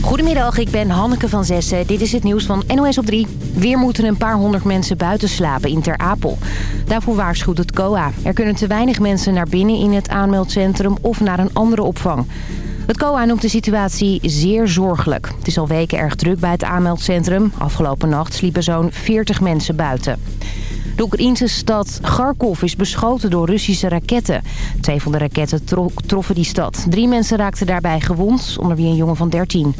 Goedemiddag, ik ben Hanneke van Zessen. Dit is het nieuws van NOS op 3. Weer moeten een paar honderd mensen buiten slapen in Ter Apel. Daarvoor waarschuwt het COA. Er kunnen te weinig mensen naar binnen in het aanmeldcentrum of naar een andere opvang. Het COA noemt de situatie zeer zorgelijk. Het is al weken erg druk bij het aanmeldcentrum. Afgelopen nacht sliepen zo'n 40 mensen buiten. De Oekraïnse stad Kharkov is beschoten door Russische raketten. Twee van de raketten troffen die stad. Drie mensen raakten daarbij gewond, onder wie een jongen van 13.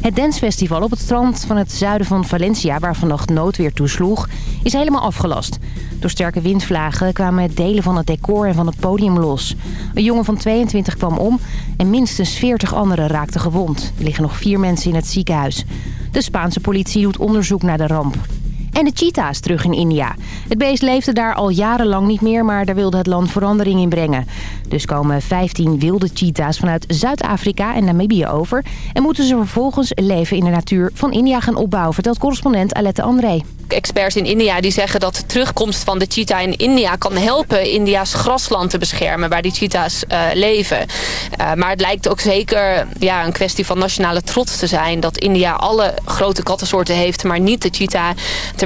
Het dancefestival op het strand van het zuiden van Valencia... waar vannacht noodweer toesloeg, is helemaal afgelast. Door sterke windvlagen kwamen delen van het decor en van het podium los. Een jongen van 22 kwam om en minstens 40 anderen raakten gewond. Er liggen nog vier mensen in het ziekenhuis. De Spaanse politie doet onderzoek naar de ramp. En de cheetahs terug in India. Het beest leefde daar al jarenlang niet meer, maar daar wilde het land verandering in brengen. Dus komen 15 wilde cheetahs vanuit Zuid-Afrika en Namibië over... en moeten ze vervolgens leven in de natuur van India gaan opbouwen... vertelt correspondent Alette André experts in India die zeggen dat de terugkomst van de cheetah in India kan helpen India's grasland te beschermen waar die cheetahs uh, leven. Uh, maar het lijkt ook zeker ja, een kwestie van nationale trots te zijn dat India alle grote kattensoorten heeft, maar niet de cheetah.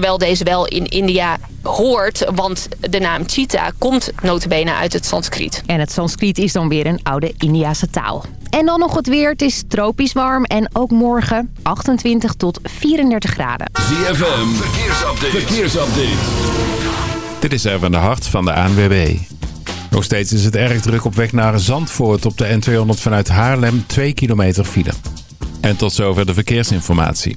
Terwijl deze wel in India hoort, want de naam cheetah komt notabene uit het Sanskriet. En het Sanskriet is dan weer een oude Indiase taal. En dan nog het weer. Het is tropisch warm en ook morgen 28 tot 34 graden. ZFM, verkeersupdate. verkeersupdate. Dit is even de hart van de ANWB. Nog steeds is het erg druk op weg naar Zandvoort op de N200 vanuit Haarlem 2 kilometer file. En tot zover de verkeersinformatie.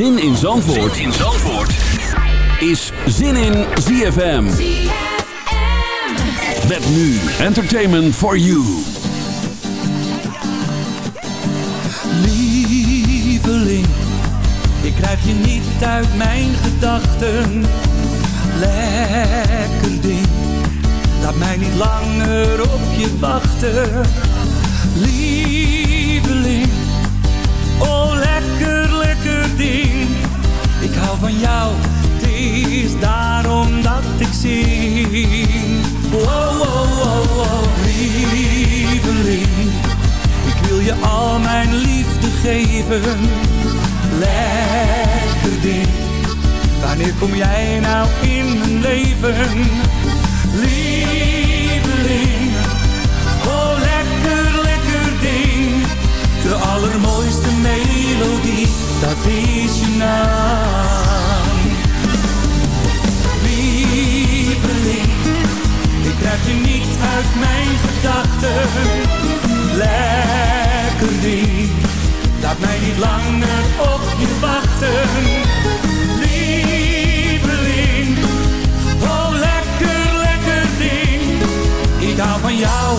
Zin in Zandvoort, zin in Zandvoort. is Zin in ZFM. Met nu entertainment for you. Lieveling, ik krijg je niet uit mijn gedachten. Lekker ding, laat mij niet langer op je wachten. Ik hou van jou, het is daarom dat ik zing. Wow, wow, wow, wow, lieveling. Ik wil je al mijn liefde geven. Lekker ding. Wanneer kom jij nou in mijn leven? Is je naam. Lieveling krijg je niet uit mijn gedachten. Lekker ding, laat mij niet langer op je wachten. Lieveling, oh lekker, lekker ding. Ik hou van jou,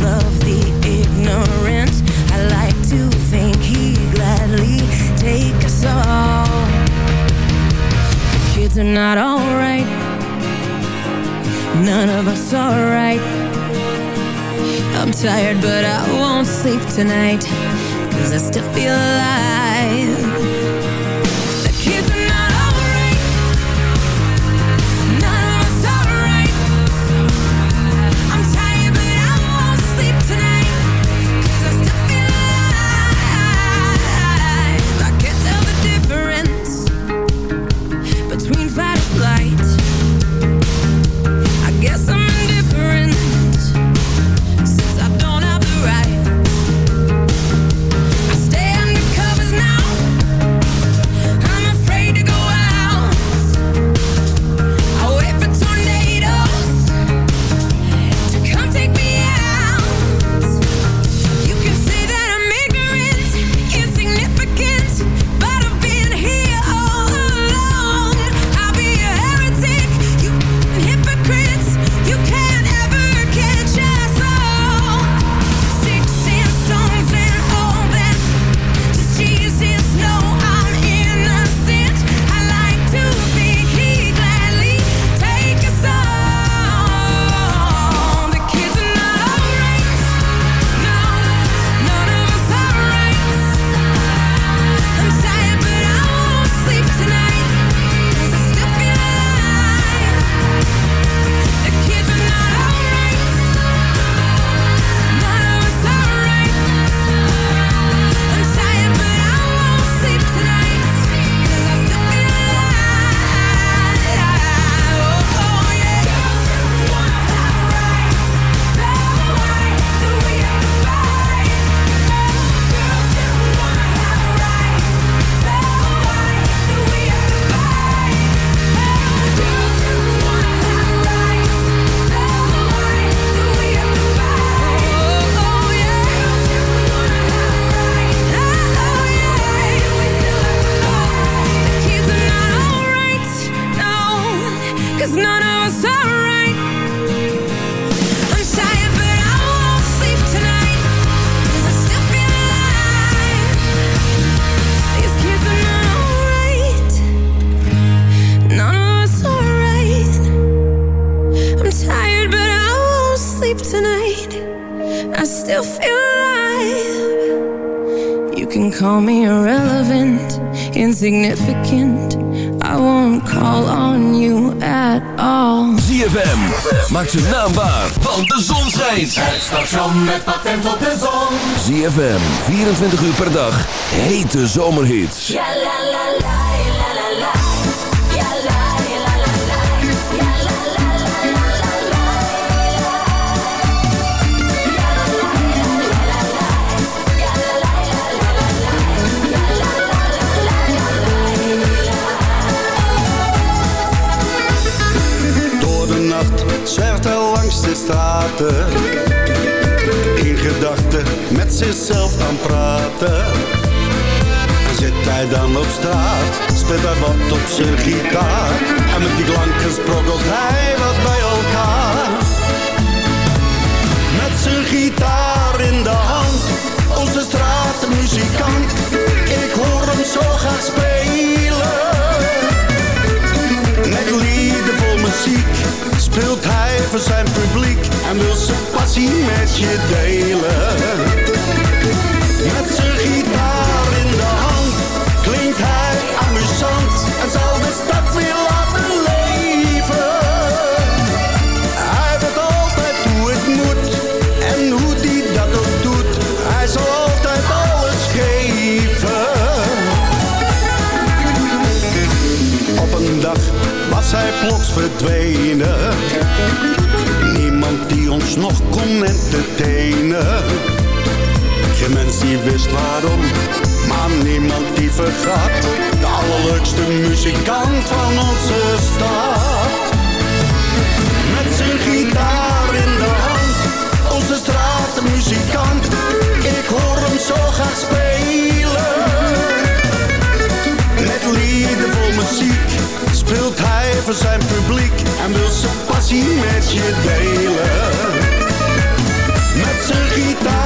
love the ignorant. I like to think he gladly take us all. The kids are not alright. None of us are right. I'm tired, but I won't sleep tonight. Cause I still feel alive insignificant. I won't call on you at all. ZFM, maak ze naambaar, Van de zon schijnt. Het station met patent op de zon. ZFM, 24 uur per dag, hete zomerhits. In gedachten met zichzelf aan praten. Zit hij dan op straat, speelt hij wat op zijn gitaar. En met die klanken sprokkelt hij wat bij elkaar. Met zijn gitaar in de hand, onze straatmuzikant. Ik hoor hem zo gaan spelen. trilt hij voor zijn publiek en wil zijn passie met je delen. verdwenen. Niemand die ons nog kon entertainen. Geen mens die wist waarom, maar niemand die vergat. De allerleukste muzikant van onze stad. Met zijn gitaar. zijn publiek en wil zijn passie met je delen. Met zijn gitaar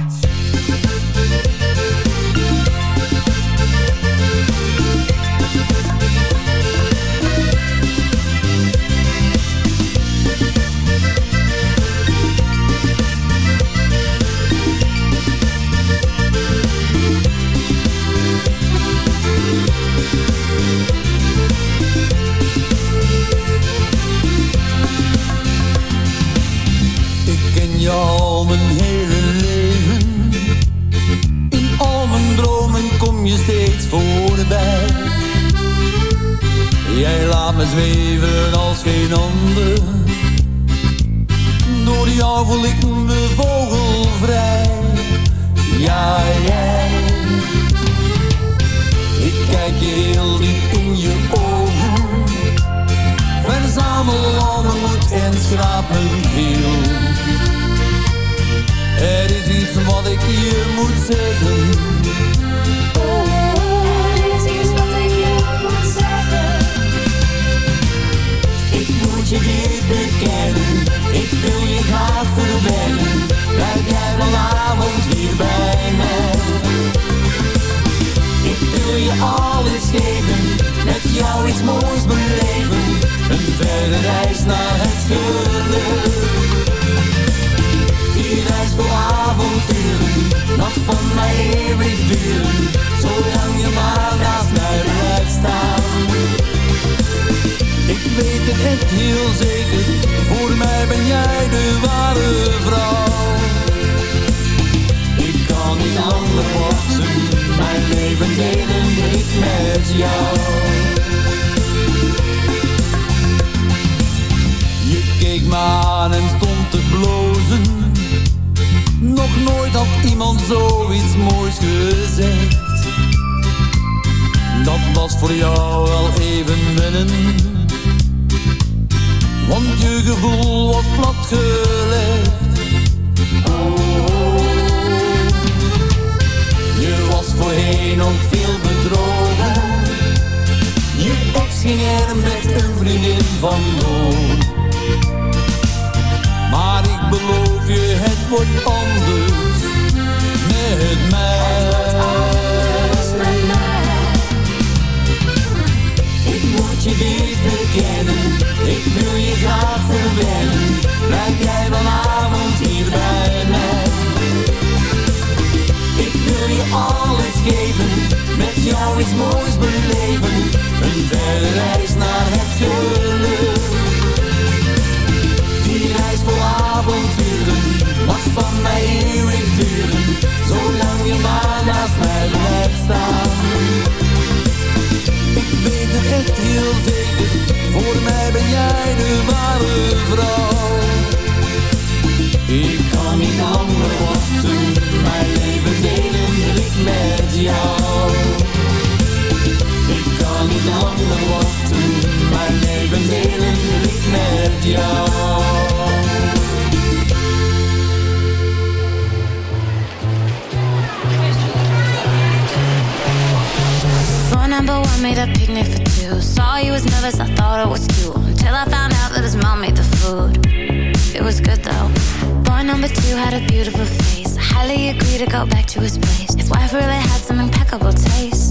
me zweven als geen ander. Door jou voel ik me vogelvrij. Ja, jij. Ik kijk je heel diep in je ogen. Verzamel al moed en schraap mijn ziel. Er is iets wat ik je moet zeggen. Oh. alles geven, met jou iets moois beleven. Een verre reis naar het geluk. Number two had a beautiful face. I highly agree to go back to his place. His wife really had some impeccable taste.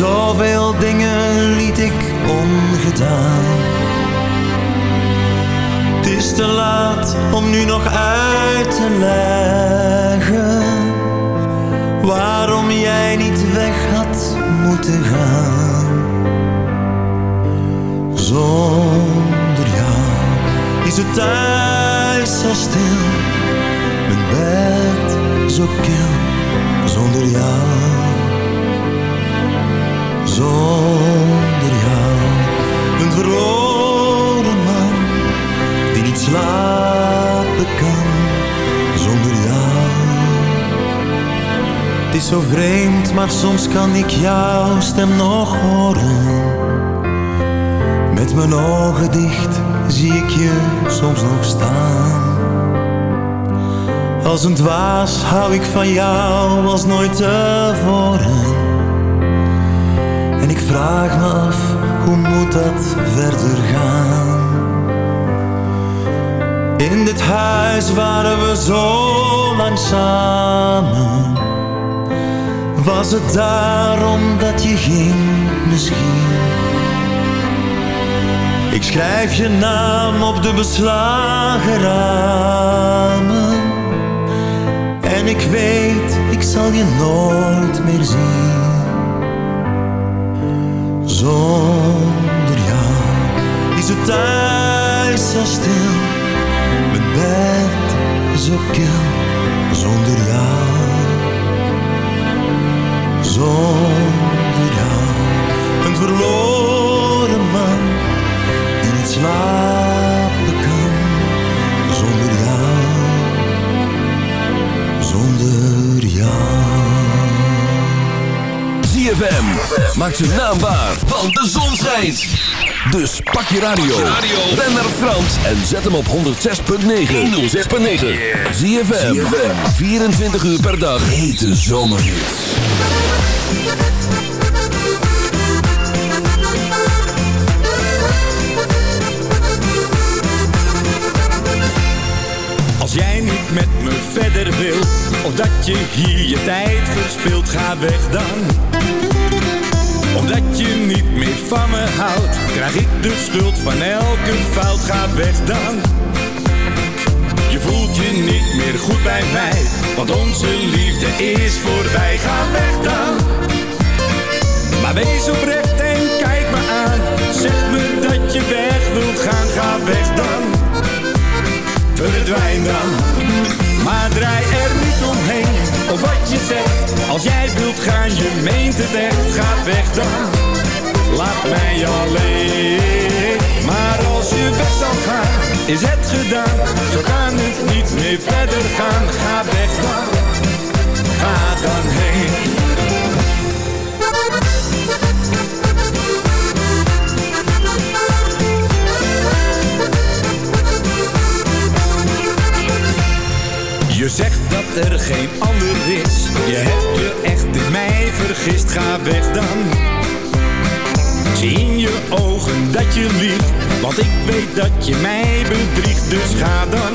Zoveel dingen liet ik ongedaan. Het is te laat om nu nog uit te leggen. Waarom jij niet weg had moeten gaan. Zonder jou is het thuis zo stil. Mijn bed zo kil zonder jou. Zonder jou, een verloren man die niet slapen kan. Zonder jou. Het is zo vreemd, maar soms kan ik jouw stem nog horen. Met mijn ogen dicht zie ik je soms nog staan. Als een dwaas hou ik van jou als nooit tevoren. Vraag me af, hoe moet dat verder gaan? In dit huis waren we zo lang samen. Was het daarom dat je ging misschien? Ik schrijf je naam op de beslagen ramen. En ik weet, ik zal je nooit meer zien. Zonder jou is het thuis zo stil. Mijn bed zo kil. Zonder jou. Zonder jou. Een verloren man die niet slapen ZFM maakt zijn naam waar, want de zon schijnt. Dus pak je radio, ben naar Frans en zet hem op 106.9. 106.9. ZFM, 24 uur per dag. Hete zomerhits. Als jij niet met me verder wil, of dat je hier je tijd verspilt, ga weg dan. Omdat je niet meer van me houdt, krijg ik de schuld van elke fout, ga weg dan. Je voelt je niet meer goed bij mij, want onze liefde is voorbij, ga weg dan. Maar wees oprecht en kijk me aan, zeg me dat je weg wilt gaan, ga weg dan verdwijn dan. Maar draai er niet omheen, of wat je zegt. Als jij wilt gaan, je meent het echt, ga weg dan. Laat mij alleen. Maar als je weg zal gaan, is het gedaan. Zo kan het niet meer verder gaan, ga weg dan. Ga dan heen. Je zegt dat er geen ander is. Je hebt je echt in mij vergist. Ga weg dan. Zie in je ogen dat je liegt. Want ik weet dat je mij bedriegt. Dus ga dan.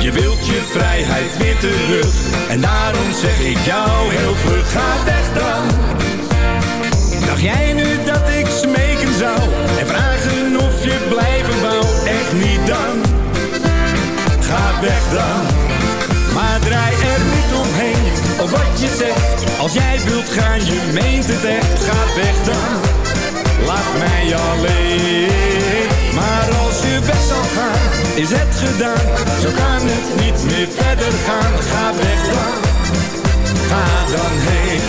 Je wilt je vrijheid weer terug. En daarom zeg ik jou heel vlug. Ga weg dan. Dacht jij nu dat ik smeken zou? En vragen weg dan. Maar draai er niet omheen, of wat je zegt. Als jij wilt gaan, je meent het echt, ga weg dan. Laat mij alleen. Maar als je weg zal gaan, is het gedaan. Zo kan het niet meer verder gaan, ga weg dan. Ga dan heen.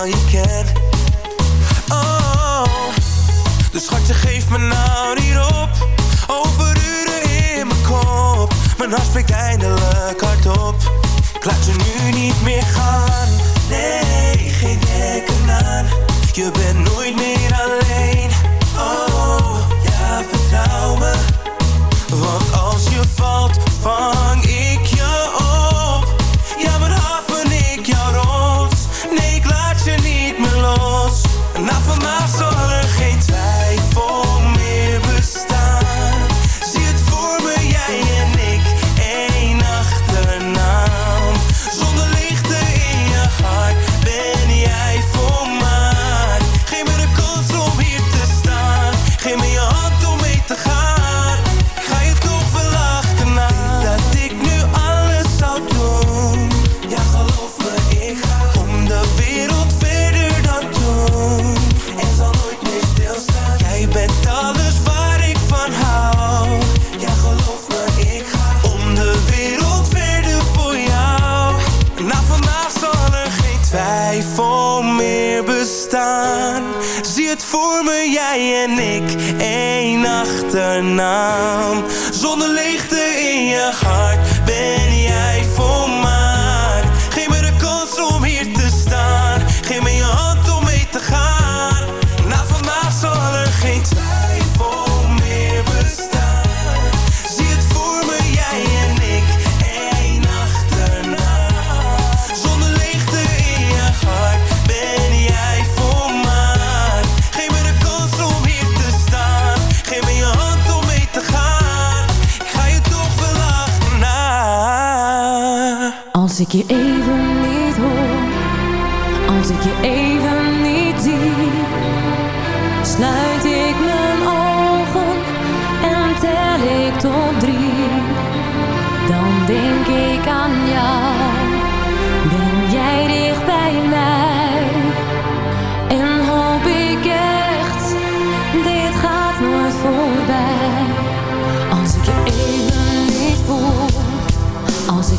Je. Oh, dus schatje, geef me nou niet op. Over uren in mijn kop. Mijn hart spreekt eindelijk hardop. Ik laat je nu niet meer gaan. Nee, geen dekken aan. Je bent nooit meer alleen. Oh, ja, vertrouw me. Want als je valt, vang ik achternaam Als ik je even niet hoor, als ik je even niet zie, sluit ik mijn ogen en tel ik tot drie. Dan denk ik aan jou.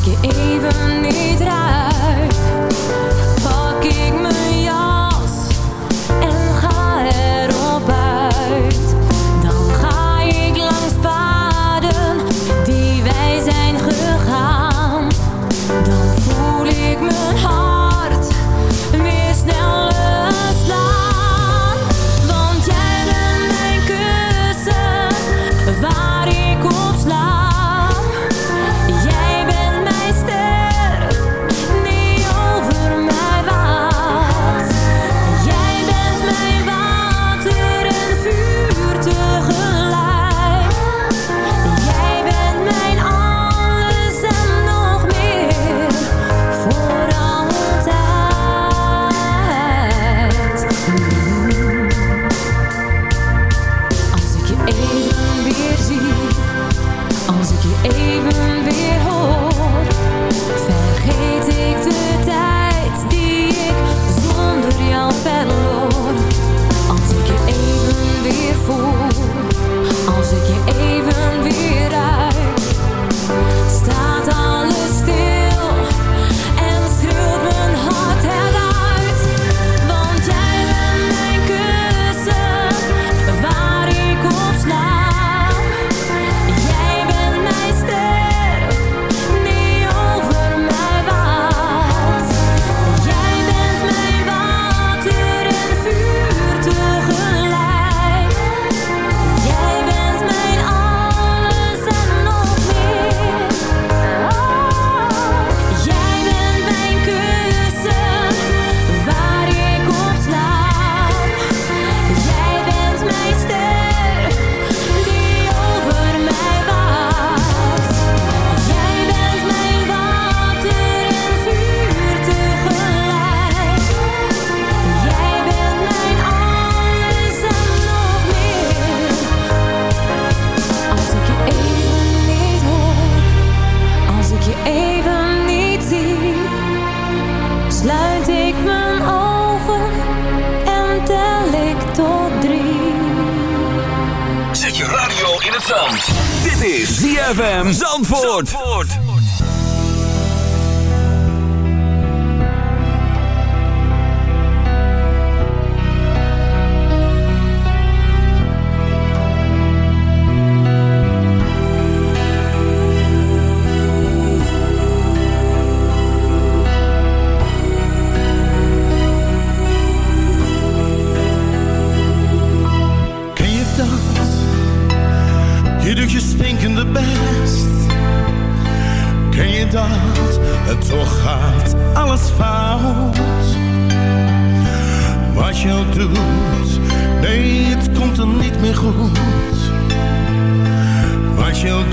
You even need.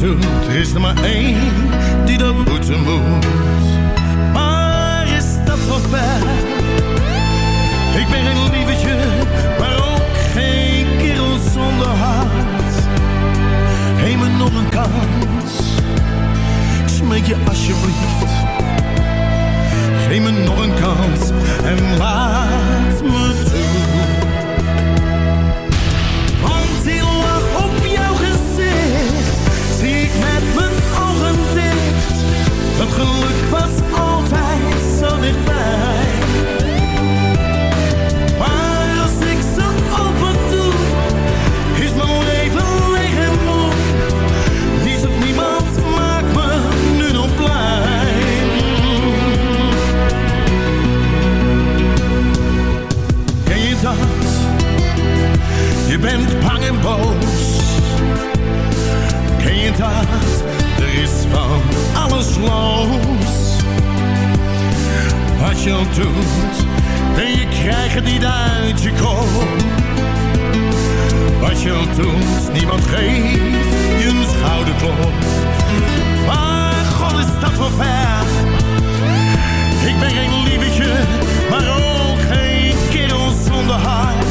doet, is er maar één die dat moeten moet. Maar is dat wel ver? Ik ben een lievertje, maar ook geen kerel zonder hart. Geef me nog een kans, ik smeek je alsjeblieft. Geef me nog een kans en laat bent bang en boos. Ken je dat? Er is van alles los. Wat je doet, ben je krijgen niet uit je kop. Wat je doet, niemand geeft je een schouderklop. Maar god is dat wel ver. Ik ben geen lievetje, maar ook geen kerel zonder hart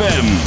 ZFM.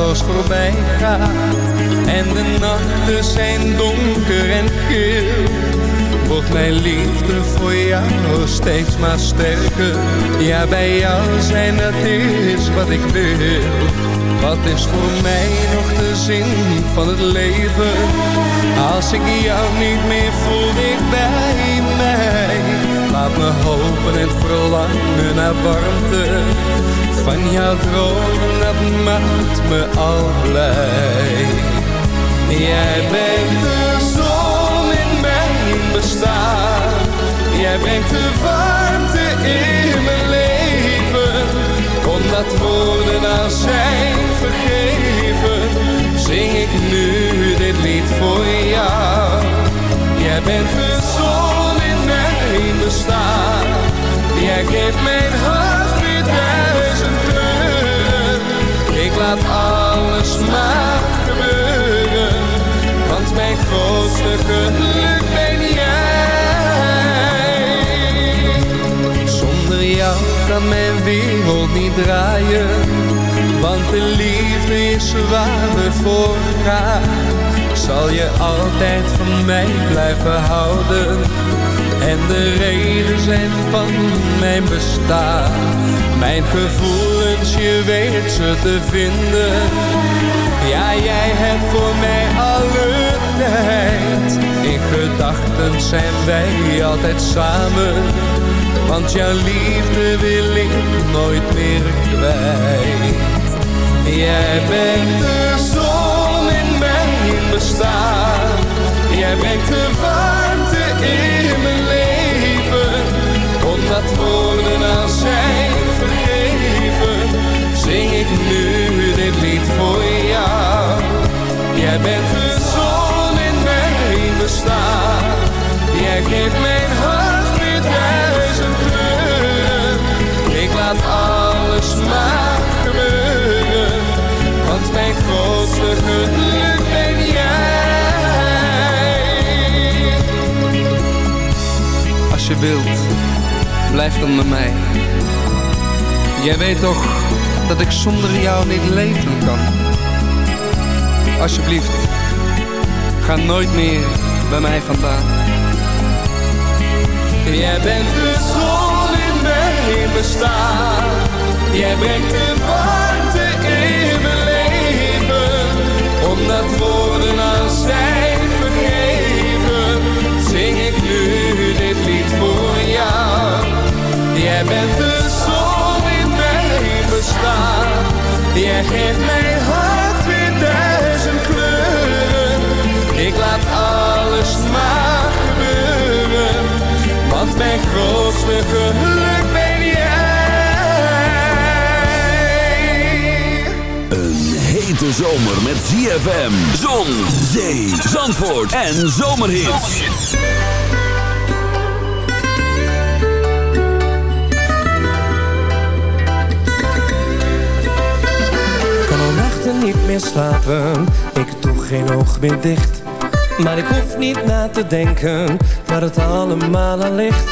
Geruisloos voorbij gaat. En de nachten zijn donker en kil Wordt mijn liefde voor jou steeds maar sterker? Ja, bij jou zijn dat is wat ik wil. Wat is voor mij nog de zin van het leven? Als ik jou niet meer voel bij mij. Laat me hopen en verlangen naar warmte Van jouw dromen, dat maakt me al blij. Jij bent de zon in mijn bestaan. Jij brengt de warmte in mijn leven. Omdat woorden aan zijn vergeven? Zing ik nu dit lied voor jou. Jij bent de zon in mijn bestaan. Jij geeft mijn hart laat alles maar gebeuren. Want mijn grootste geluk ben jij. Zonder jou kan mijn wereld niet draaien. Want de liefde is waar we voor gaan Zal je altijd van mij blijven houden. En de reden zijn van mijn bestaan. Mijn je weet ze te vinden. Ja, jij hebt voor mij alle tijd. In gedachten zijn wij altijd samen. Want jouw liefde wil ik nooit meer kwijt. Jij bent de zon in mijn bestaan. Jij brengt de warmte in mijn dit lied voor jou. Jij bent de zon in mijn bestaan Jij geeft mijn hart weer duizend kleuren. Ik laat alles maar gebeuren Want mijn grootste geluk ben jij. Als je wilt, blijf dan bij mij. Jij weet toch dat ik zonder jou niet leven kan. Alsjeblieft, ga nooit meer bij mij vandaan. Jij bent de zon in mijn bestaan Jij brengt de warmte in mijn leven. Omdat woorden aan zijn vergeven Zing ik nu dit lied voor jou. Jij bent de Jij geeft mijn hart weer duizend kleuren. Ik laat alles maar gebeuren Want mijn grootste geluk ben jij. Een hete zomer met ZFM, zon, zee, zandvoort en zomerhits. Niet meer slapen, ik doe geen oog meer dicht. Maar ik hoef niet na te denken waar het allemaal aan ligt.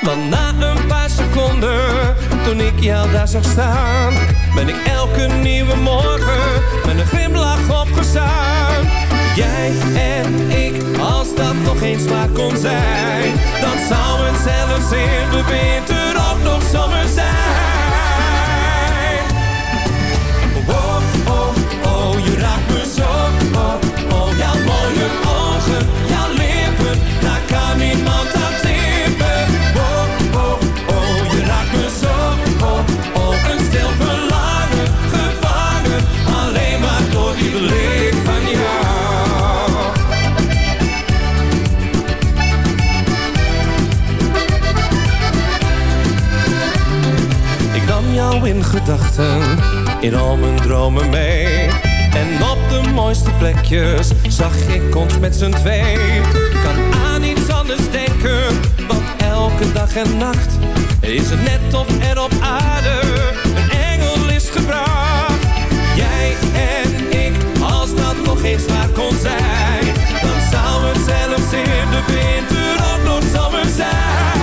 Want na een paar seconden, toen ik jou daar zag staan, ben ik elke nieuwe morgen met een glimlach opgestaan. Jij en ik, als dat nog eens maar kon zijn, dan zou het zelfs in de winter ook nog zomer zijn. In gedachten, in al mijn dromen mee. En op de mooiste plekjes zag ik ons met z'n twee. Kan aan iets anders denken, want elke dag en nacht is het net of er op aarde een engel is gebracht. Jij en ik, als dat nog eens waar kon zijn, dan zou het zelfs in de winter ook nog zomer zijn.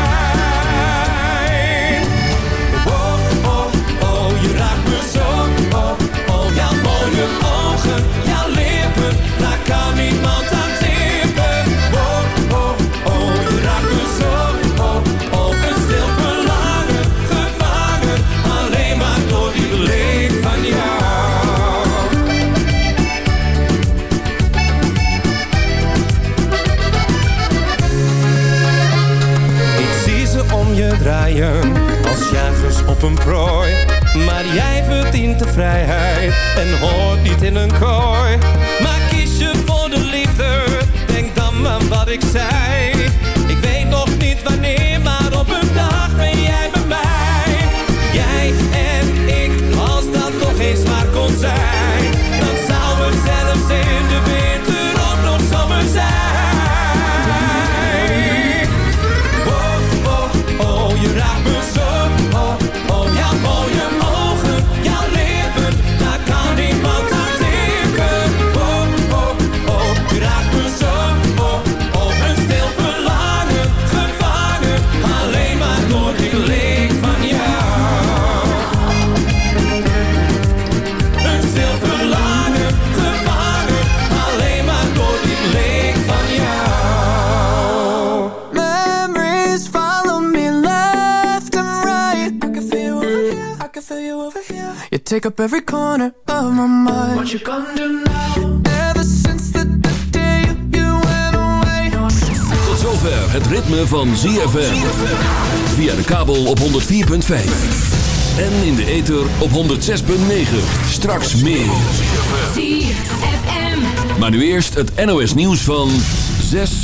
take up every corner of my mind What you gonna do now? Ever since the, day you went away Tot zover het ritme van ZFM Via de kabel op 104.5 en in de ether op 106,9. Straks meer. Maar nu eerst het NOS nieuws van 6.